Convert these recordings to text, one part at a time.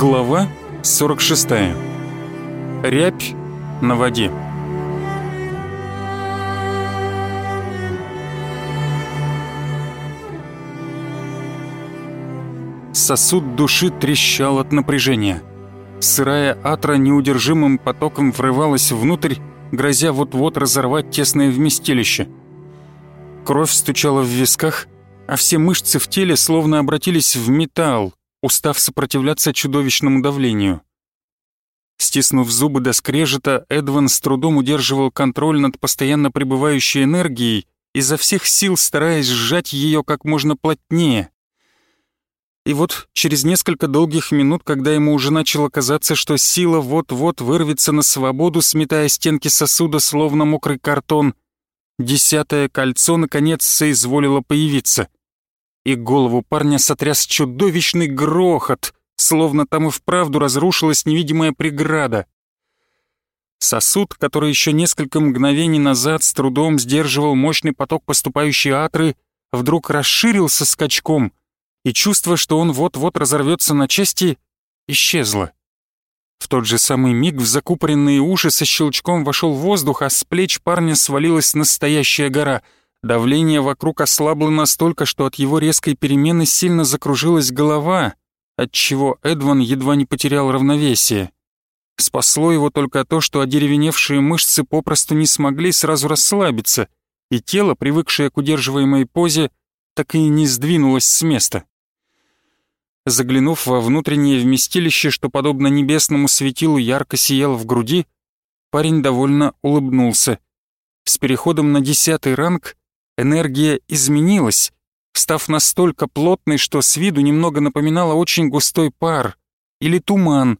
Глава 46. Рябь на воде. Сосуд души трещал от напряжения. Сырая атра неудержимым потоком врывалась внутрь, грозя вот-вот разорвать тесное вместилище. Кровь стучала в висках, а все мышцы в теле словно обратились в металл, устав сопротивляться чудовищному давлению. Стиснув зубы до скрежета, Эдван с трудом удерживал контроль над постоянно пребывающей энергией, изо всех сил стараясь сжать ее как можно плотнее. И вот через несколько долгих минут, когда ему уже начало казаться, что сила вот-вот вырвется на свободу, сметая стенки сосуда, словно мокрый картон, десятое кольцо наконец соизволило появиться — и голову парня сотряс чудовищный грохот, словно там и вправду разрушилась невидимая преграда. Сосуд, который еще несколько мгновений назад с трудом сдерживал мощный поток поступающей атры, вдруг расширился скачком, и чувство, что он вот-вот разорвется на части, исчезло. В тот же самый миг в закупоренные уши со щелчком вошел воздух, а с плеч парня свалилась настоящая гора — Давление вокруг ослабло настолько, что от его резкой перемены сильно закружилась голова, отчего Эдван едва не потерял равновесие. Спасло его только то, что одеревеневшие мышцы попросту не смогли сразу расслабиться, и тело, привыкшее к удерживаемой позе, так и не сдвинулось с места. Заглянув во внутреннее вместилище, что, подобно небесному светилу, ярко сияло в груди, парень довольно улыбнулся. С переходом на десятый ранг Энергия изменилась, став настолько плотной, что с виду немного напоминала очень густой пар или туман.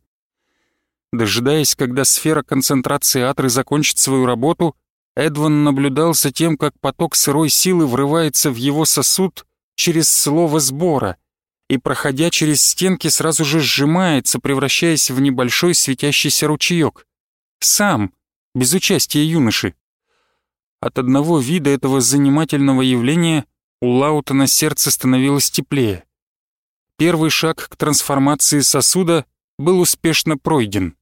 Дожидаясь, когда сфера концентрации атры закончит свою работу, Эдван наблюдал за тем, как поток сырой силы врывается в его сосуд через слово сбора и, проходя через стенки, сразу же сжимается, превращаясь в небольшой светящийся ручеек. Сам, без участия юноши. От одного вида этого занимательного явления у Лаутона сердце становилось теплее. Первый шаг к трансформации сосуда был успешно пройден.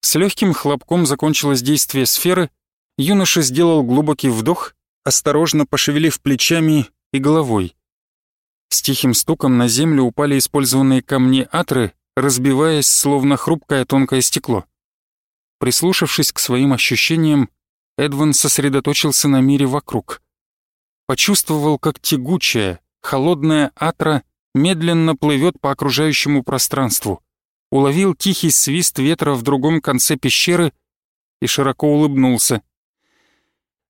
С легким хлопком закончилось действие сферы, юноша сделал глубокий вдох, осторожно пошевелив плечами и головой. С тихим стуком на землю упали использованные камни атры, разбиваясь, словно хрупкое тонкое стекло. Прислушавшись к своим ощущениям, Эдван сосредоточился на мире вокруг. Почувствовал, как тягучая, холодная атра медленно плывет по окружающему пространству. Уловил тихий свист ветра в другом конце пещеры и широко улыбнулся.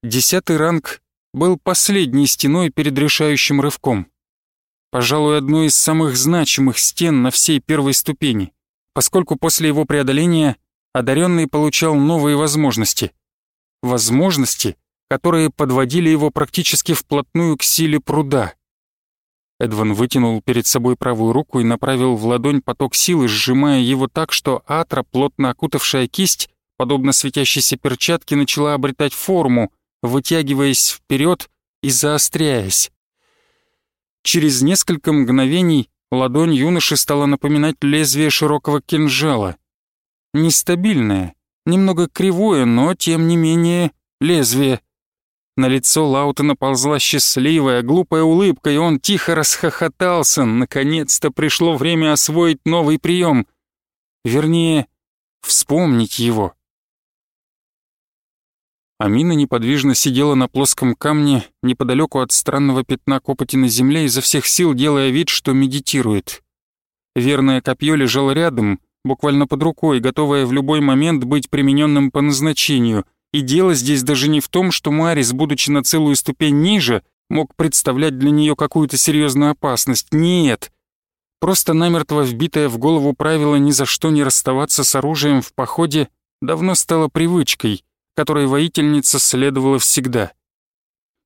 Десятый ранг был последней стеной перед решающим рывком. Пожалуй, одной из самых значимых стен на всей первой ступени, поскольку после его преодоления одаренный получал новые возможности возможности, которые подводили его практически вплотную к силе пруда. Эдван вытянул перед собой правую руку и направил в ладонь поток силы, сжимая его так, что атра, плотно окутавшая кисть, подобно светящейся перчатке, начала обретать форму, вытягиваясь вперед и заостряясь. Через несколько мгновений ладонь юноши стала напоминать лезвие широкого кинжала. Нестабильная, немного кривое, но тем не менее лезвие. На лицо Лаута наползла счастливая, глупая улыбка, и он тихо расхохотался. Наконец-то пришло время освоить новый прием. Вернее, вспомнить его. Амина неподвижно сидела на плоском камне неподалеку от странного пятна копоти на земле, изо всех сил делая вид, что медитирует. Верное копье лежало рядом, буквально под рукой, готовая в любой момент быть примененным по назначению. И дело здесь даже не в том, что Марис, будучи на целую ступень ниже, мог представлять для нее какую-то серьезную опасность. Нет. Просто намертво вбитое в голову правило ни за что не расставаться с оружием в походе давно стало привычкой, которой воительница следовала всегда.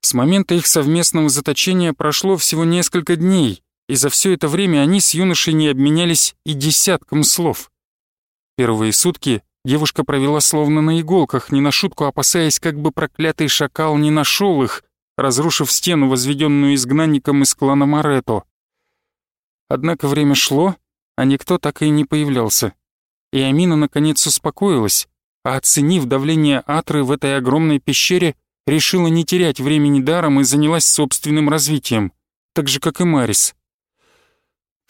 С момента их совместного заточения прошло всего несколько дней, и за все это время они с юношей не обменялись и десятком слов. Первые сутки девушка провела словно на иголках, не на шутку опасаясь, как бы проклятый шакал не нашел их, разрушив стену, возведенную изгнанником из клана Марето. Однако время шло, а никто так и не появлялся. И Амина наконец успокоилась, а оценив давление Атры в этой огромной пещере, решила не терять времени даром и занялась собственным развитием, так же, как и Марис.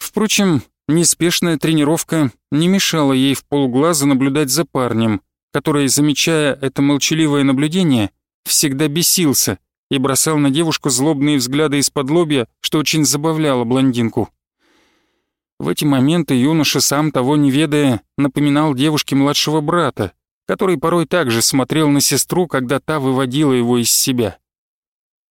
Впрочем, неспешная тренировка не мешала ей в полглаза наблюдать за парнем, который, замечая это молчаливое наблюдение, всегда бесился и бросал на девушку злобные взгляды из-под лобья, что очень забавляло блондинку. В эти моменты юноша, сам того не ведая, напоминал девушке младшего брата, который порой также смотрел на сестру, когда та выводила его из себя.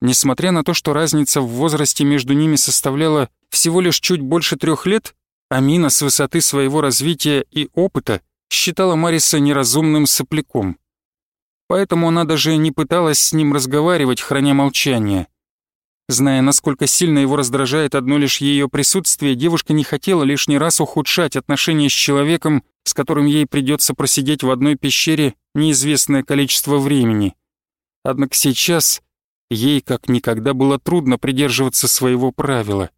Несмотря на то, что разница в возрасте между ними составляла всего лишь чуть больше трех лет, Амина с высоты своего развития и опыта считала Мариса неразумным сопляком. Поэтому она даже не пыталась с ним разговаривать, храня молчание. Зная, насколько сильно его раздражает одно лишь ее присутствие, девушка не хотела лишний раз ухудшать отношения с человеком, с которым ей придется просидеть в одной пещере неизвестное количество времени. Однако сейчас ей как никогда было трудно придерживаться своего правила.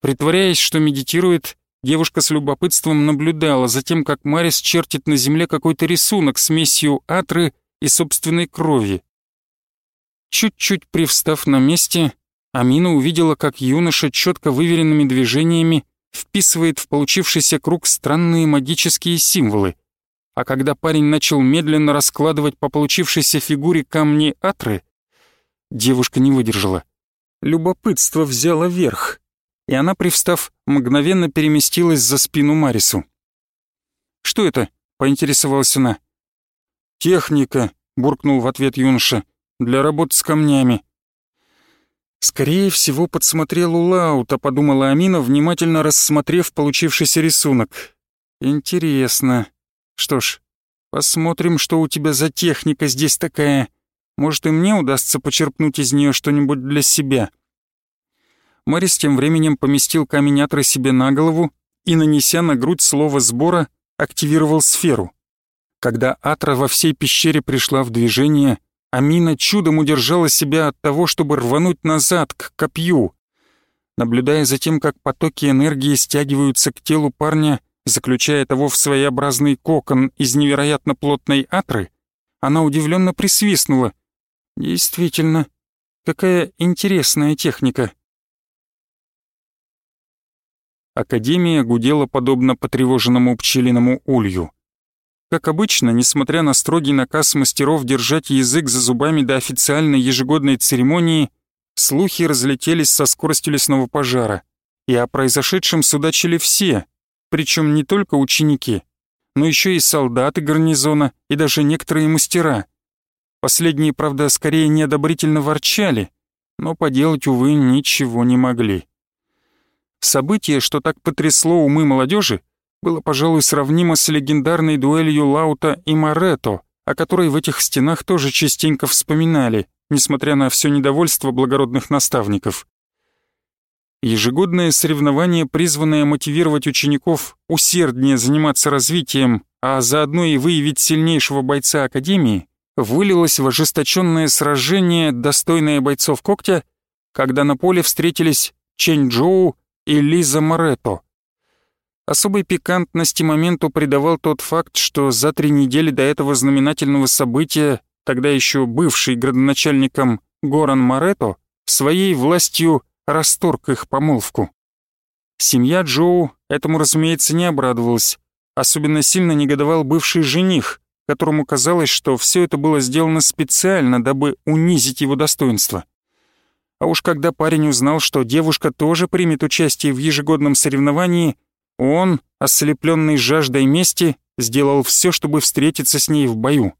Притворяясь, что медитирует, девушка с любопытством наблюдала за тем, как Марис чертит на земле какой-то рисунок смесью атры и собственной крови. Чуть-чуть привстав на месте, Амина увидела, как юноша четко выверенными движениями вписывает в получившийся круг странные магические символы. А когда парень начал медленно раскладывать по получившейся фигуре камни Атры, девушка не выдержала. Любопытство взяло верх, и она, привстав, мгновенно переместилась за спину Марису. «Что это?» — поинтересовалась она. «Техника», — буркнул в ответ юноша для работы с камнями. Скорее всего, подсмотрел у Лаута, подумала Амина, внимательно рассмотрев получившийся рисунок. Интересно. Что ж, посмотрим, что у тебя за техника здесь такая. Может, и мне удастся почерпнуть из нее что-нибудь для себя. Морис тем временем поместил камень Атры себе на голову и, нанеся на грудь слово сбора, активировал сферу. Когда Атра во всей пещере пришла в движение, Амина чудом удержала себя от того, чтобы рвануть назад, к копью. Наблюдая за тем, как потоки энергии стягиваются к телу парня, заключая того в своеобразный кокон из невероятно плотной атры, она удивленно присвистнула. «Действительно, какая интересная техника!» Академия гудела подобно потревоженному пчелиному улью. Как обычно, несмотря на строгий наказ мастеров держать язык за зубами до официальной ежегодной церемонии, слухи разлетелись со скоростью лесного пожара, и о произошедшем судачили все, причем не только ученики, но еще и солдаты гарнизона и даже некоторые мастера. Последние, правда, скорее неодобрительно ворчали, но поделать, увы, ничего не могли. Событие, что так потрясло умы молодежи, было, пожалуй, сравнимо с легендарной дуэлью Лаута и Марето, о которой в этих стенах тоже частенько вспоминали, несмотря на все недовольство благородных наставников. Ежегодное соревнование, призванное мотивировать учеников усерднее заниматься развитием, а заодно и выявить сильнейшего бойца Академии, вылилось в ожесточенное сражение, достойное бойцов когтя, когда на поле встретились Чэнь и Лиза Морето. Особой пикантности моменту придавал тот факт, что за три недели до этого знаменательного события, тогда еще бывший градоначальником Горан Марето, своей властью расторг их помолвку. Семья Джоу этому, разумеется, не обрадовалась. Особенно сильно негодовал бывший жених, которому казалось, что все это было сделано специально, дабы унизить его достоинство. А уж когда парень узнал, что девушка тоже примет участие в ежегодном соревновании, он, ослепленный жаждой мести, сделал все, чтобы встретиться с ней в бою.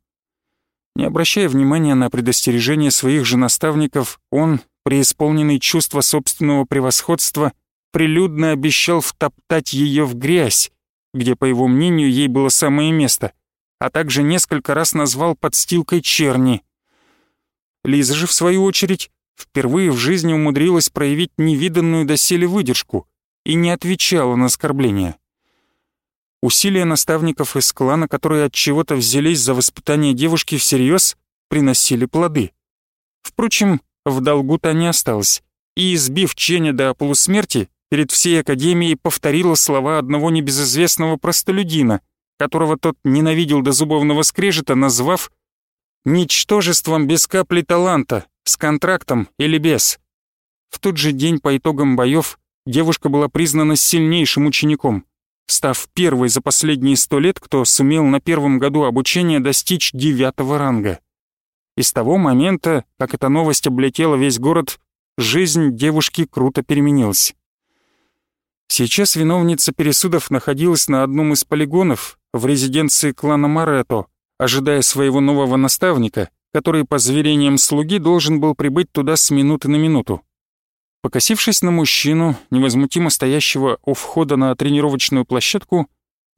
Не обращая внимания на предостережения своих же наставников, он, преисполненный чувства собственного превосходства, прилюдно обещал втоптать ее в грязь, где, по его мнению, ей было самое место, а также несколько раз назвал подстилкой черни. Лиза же, в свою очередь, впервые в жизни умудрилась проявить невиданную доселе выдержку и не отвечала на оскорбления. Усилия наставников из клана, которые от чего-то взялись за воспитание девушки всерьез, приносили плоды. Впрочем, в долгу-то не осталось, и, избив Ченя до полусмерти, перед всей Академией повторила слова одного небезызвестного простолюдина, которого тот ненавидел до зубовного скрежета, назвав «ничтожеством без капли таланта, с контрактом или без». В тот же день по итогам боев девушка была признана сильнейшим учеником, став первой за последние сто лет, кто сумел на первом году обучения достичь девятого ранга. И с того момента, как эта новость облетела весь город, жизнь девушки круто переменилась. Сейчас виновница пересудов находилась на одном из полигонов в резиденции клана Марето, ожидая своего нового наставника, который, по заверениям слуги, должен был прибыть туда с минуты на минуту. Покосившись на мужчину, невозмутимо стоящего у входа на тренировочную площадку,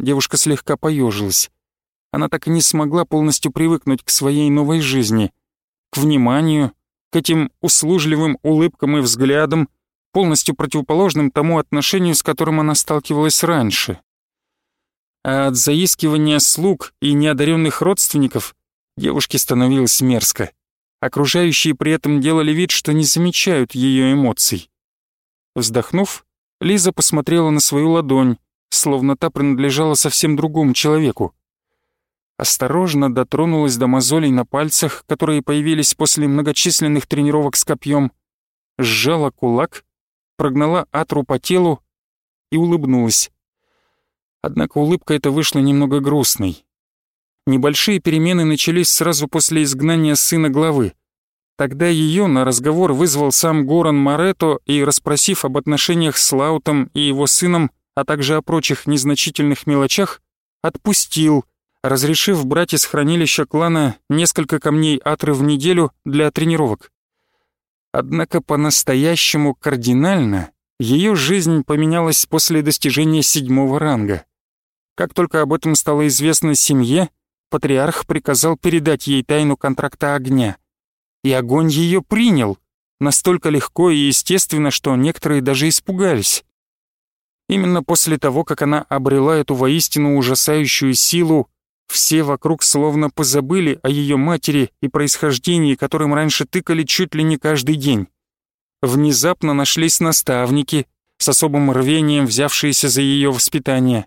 девушка слегка поежилась. Она так и не смогла полностью привыкнуть к своей новой жизни, к вниманию, к этим услужливым улыбкам и взглядам, полностью противоположным тому отношению, с которым она сталкивалась раньше. А от заискивания слуг и неодаренных родственников девушке становилось мерзко. Окружающие при этом делали вид, что не замечают ее эмоций. Вздохнув, Лиза посмотрела на свою ладонь, словно та принадлежала совсем другому человеку. Осторожно дотронулась до мозолей на пальцах, которые появились после многочисленных тренировок с копьем, сжала кулак, прогнала атру по телу и улыбнулась. Однако улыбка эта вышла немного грустной. Небольшие перемены начались сразу после изгнания сына главы. Тогда ее на разговор вызвал сам Горан Марето и, расспросив об отношениях с Лаутом и его сыном, а также о прочих незначительных мелочах, отпустил, разрешив брать из хранилища клана несколько камней Атры в неделю для тренировок. Однако по-настоящему кардинально ее жизнь поменялась после достижения седьмого ранга. Как только об этом стало известно семье, патриарх приказал передать ей тайну контракта огня. И огонь ее принял, настолько легко и естественно, что некоторые даже испугались. Именно после того, как она обрела эту воистину ужасающую силу, все вокруг словно позабыли о ее матери и происхождении, которым раньше тыкали чуть ли не каждый день. Внезапно нашлись наставники, с особым рвением взявшиеся за ее воспитание.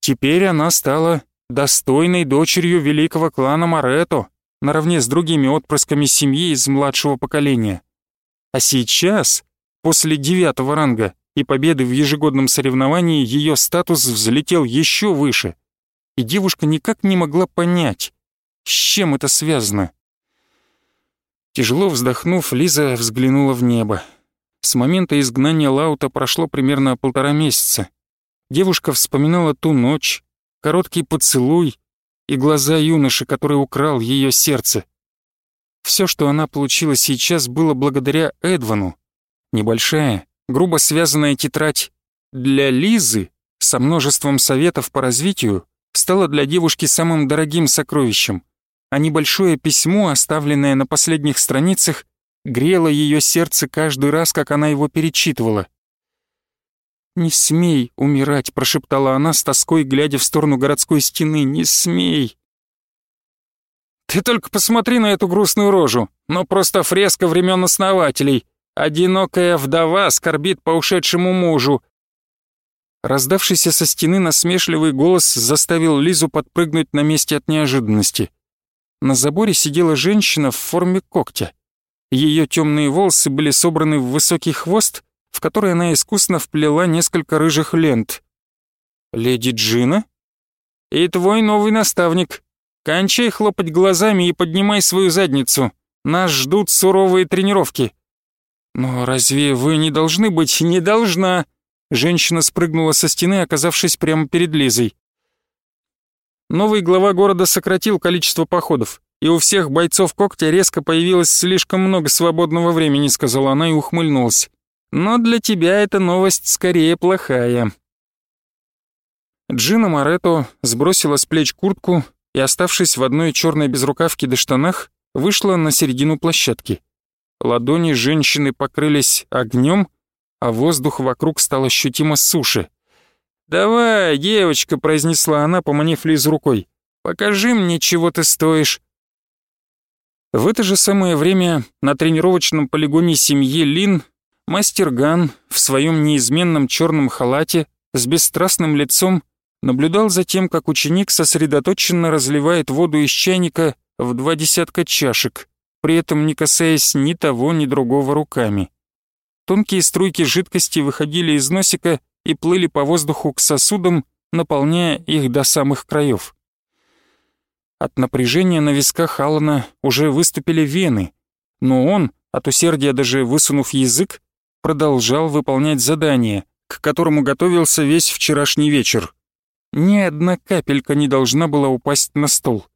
Теперь она стала достойной дочерью великого клана Марето, наравне с другими отпрысками семьи из младшего поколения. А сейчас, после девятого ранга и победы в ежегодном соревновании, ее статус взлетел еще выше, и девушка никак не могла понять, с чем это связано. Тяжело вздохнув, Лиза взглянула в небо. С момента изгнания Лаута прошло примерно полтора месяца. Девушка вспоминала ту ночь, короткий поцелуй и глаза юноши, который украл ее сердце. Все, что она получила сейчас, было благодаря Эдвану. Небольшая, грубо связанная тетрадь для Лизы со множеством советов по развитию стала для девушки самым дорогим сокровищем, а небольшое письмо, оставленное на последних страницах, грело ее сердце каждый раз, как она его перечитывала. «Не смей умирать», — прошептала она с тоской, глядя в сторону городской стены. «Не смей!» «Ты только посмотри на эту грустную рожу, но просто фреска времен основателей. Одинокая вдова скорбит по ушедшему мужу». Раздавшийся со стены насмешливый голос заставил Лизу подпрыгнуть на месте от неожиданности. На заборе сидела женщина в форме когтя. Ее темные волосы были собраны в высокий хвост, в который она искусно вплела несколько рыжих лент. «Леди Джина?» «И твой новый наставник. Кончай хлопать глазами и поднимай свою задницу. Нас ждут суровые тренировки». «Но разве вы не должны быть?» «Не должна!» Женщина спрыгнула со стены, оказавшись прямо перед Лизой. Новый глава города сократил количество походов, и у всех бойцов когтя резко появилось слишком много свободного времени, сказала она и ухмыльнулась. Но для тебя эта новость скорее плохая. Джина Морето сбросила с плеч куртку и, оставшись в одной черной безрукавке до штанах, вышла на середину площадки. Ладони женщины покрылись огнем, а воздух вокруг стал ощутимо суше. «Давай, девочка», — произнесла она, поманив Лизу рукой, — «покажи мне, чего ты стоишь». В это же самое время на тренировочном полигоне семьи Лин Мастер Ган в своем неизменном черном халате с бесстрастным лицом наблюдал за тем, как ученик сосредоточенно разливает воду из чайника в два десятка чашек, при этом не касаясь ни того, ни другого руками. Тонкие струйки жидкости выходили из носика и плыли по воздуху к сосудам, наполняя их до самых краев. От напряжения на висках Алана уже выступили вены, но он, от усердия даже высунув язык, продолжал выполнять задание, к которому готовился весь вчерашний вечер. Ни одна капелька не должна была упасть на стол.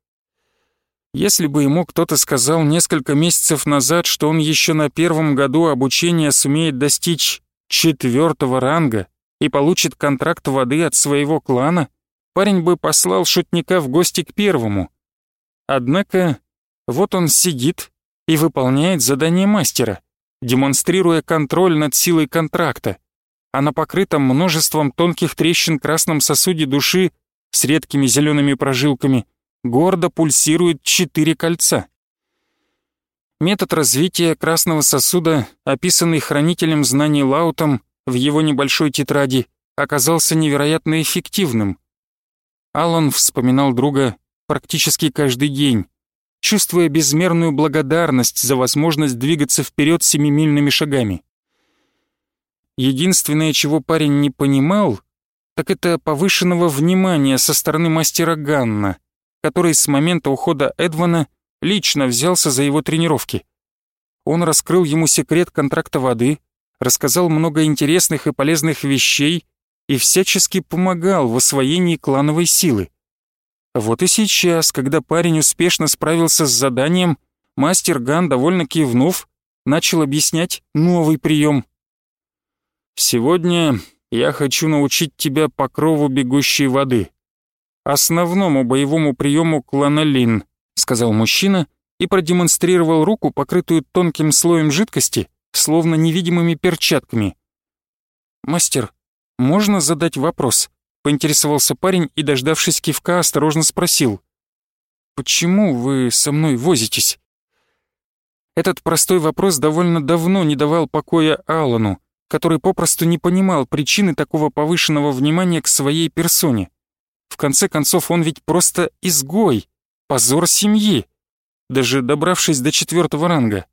Если бы ему кто-то сказал несколько месяцев назад, что он еще на первом году обучения сумеет достичь четвертого ранга и получит контракт воды от своего клана, парень бы послал шутника в гости к первому. Однако вот он сидит и выполняет задание мастера, демонстрируя контроль над силой контракта, а на покрытом множеством тонких трещин красном сосуде души с редкими зелеными прожилками гордо пульсирует четыре кольца. Метод развития красного сосуда, описанный хранителем знаний Лаутом в его небольшой тетради, оказался невероятно эффективным. Алан вспоминал друга практически каждый день, чувствуя безмерную благодарность за возможность двигаться вперед семимильными шагами. Единственное, чего парень не понимал, так это повышенного внимания со стороны мастера Ганна, который с момента ухода Эдвана лично взялся за его тренировки. Он раскрыл ему секрет контракта воды, рассказал много интересных и полезных вещей и всячески помогал в освоении клановой силы. Вот и сейчас, когда парень успешно справился с заданием, мастер Ган, довольно кивнув, начал объяснять новый прием. «Сегодня я хочу научить тебя покрову бегущей воды, основному боевому приему клана Лин», сказал мужчина и продемонстрировал руку, покрытую тонким слоем жидкости, словно невидимыми перчатками. «Мастер, можно задать вопрос?» Поинтересовался парень и, дождавшись кивка, осторожно спросил. «Почему вы со мной возитесь?» Этот простой вопрос довольно давно не давал покоя Алану, который попросту не понимал причины такого повышенного внимания к своей персоне. В конце концов, он ведь просто изгой, позор семьи, даже добравшись до четвертого ранга.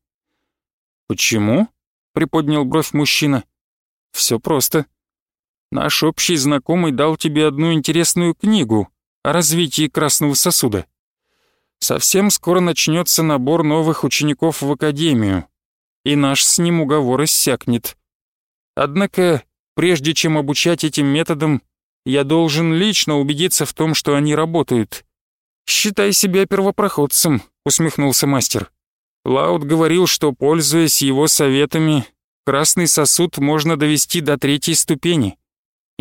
«Почему?» — приподнял бровь мужчина. «Все просто. Наш общий знакомый дал тебе одну интересную книгу о развитии красного сосуда. Совсем скоро начнется набор новых учеников в академию, и наш с ним уговор иссякнет. Однако, прежде чем обучать этим методам, я должен лично убедиться в том, что они работают. «Считай себя первопроходцем», — усмехнулся мастер. Лаут говорил, что, пользуясь его советами, красный сосуд можно довести до третьей ступени.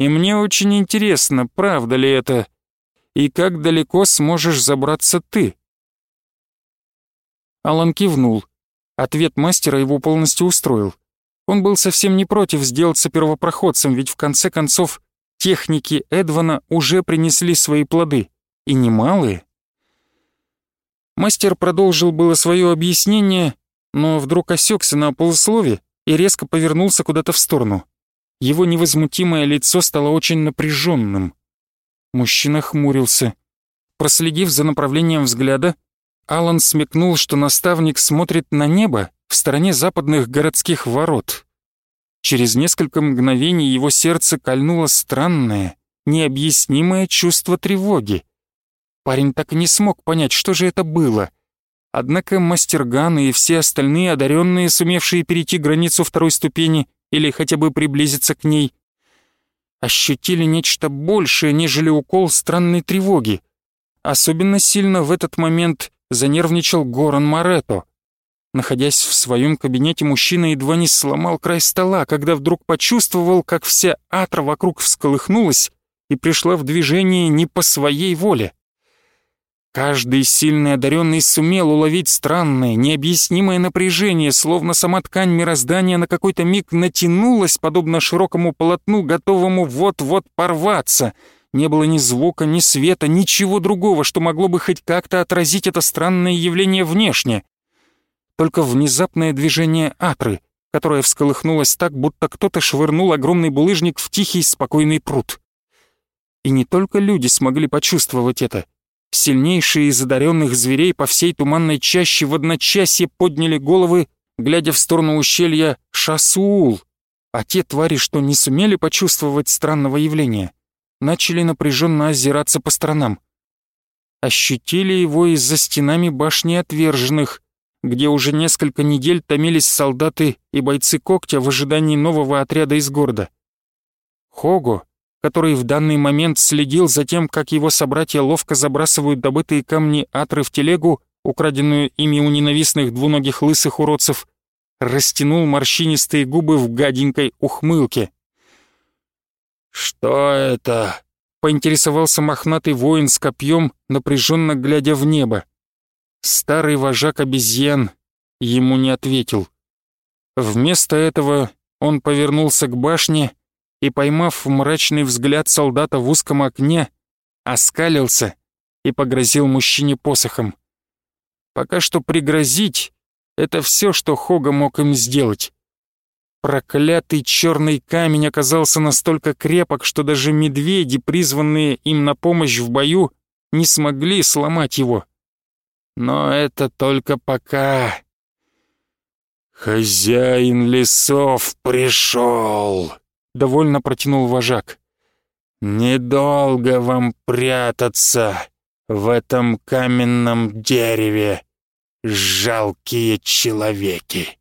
И мне очень интересно, правда ли это, и как далеко сможешь забраться ты?» Алан кивнул. Ответ мастера его полностью устроил. Он был совсем не против сделаться первопроходцем, ведь в конце концов техники Эдвана уже принесли свои плоды, и немалые. Мастер продолжил было свое объяснение, но вдруг осекся на полуслове и резко повернулся куда-то в сторону. Его невозмутимое лицо стало очень напряженным. Мужчина хмурился. Проследив за направлением взгляда, Алан смекнул, что наставник смотрит на небо в стороне западных городских ворот. Через несколько мгновений его сердце кольнуло странное, необъяснимое чувство тревоги. Парень так и не смог понять, что же это было. Однако мастер Ган и все остальные одаренные, сумевшие перейти границу второй ступени, или хотя бы приблизиться к ней, ощутили нечто большее, нежели укол странной тревоги. Особенно сильно в этот момент занервничал Горан Марето. Находясь в своем кабинете, мужчина едва не сломал край стола, когда вдруг почувствовал, как вся атра вокруг всколыхнулась и пришла в движение не по своей воле. Каждый сильный одаренный сумел уловить странное, необъяснимое напряжение, словно сама ткань мироздания на какой-то миг натянулась, подобно широкому полотну, готовому вот-вот порваться. Не было ни звука, ни света, ничего другого, что могло бы хоть как-то отразить это странное явление внешне. Только внезапное движение Атры, которая всколыхнулась так, будто кто-то швырнул огромный булыжник в тихий спокойный пруд. И не только люди смогли почувствовать это. Сильнейшие из одаренных зверей по всей туманной чаще в одночасье подняли головы, глядя в сторону ущелья Шасуул, а те твари, что не сумели почувствовать странного явления, начали напряженно озираться по сторонам. Ощутили его из-за стенами башни отверженных, где уже несколько недель томились солдаты и бойцы когтя в ожидании нового отряда из города. Хого, который в данный момент следил за тем, как его собратья ловко забрасывают добытые камни атры в телегу, украденную ими у ненавистных двуногих лысых уродцев, растянул морщинистые губы в гаденькой ухмылке. «Что это?» — поинтересовался мохнатый воин с копьем, напряженно глядя в небо. Старый вожак обезьян ему не ответил. Вместо этого он повернулся к башне и, поймав мрачный взгляд солдата в узком окне, оскалился и погрозил мужчине посохом. Пока что пригрозить — это все, что Хога мог им сделать. Проклятый черный камень оказался настолько крепок, что даже медведи, призванные им на помощь в бою, не смогли сломать его. Но это только пока. «Хозяин лесов пришел!» — довольно протянул вожак. «Недолго вам прятаться в этом каменном дереве, жалкие человеки!»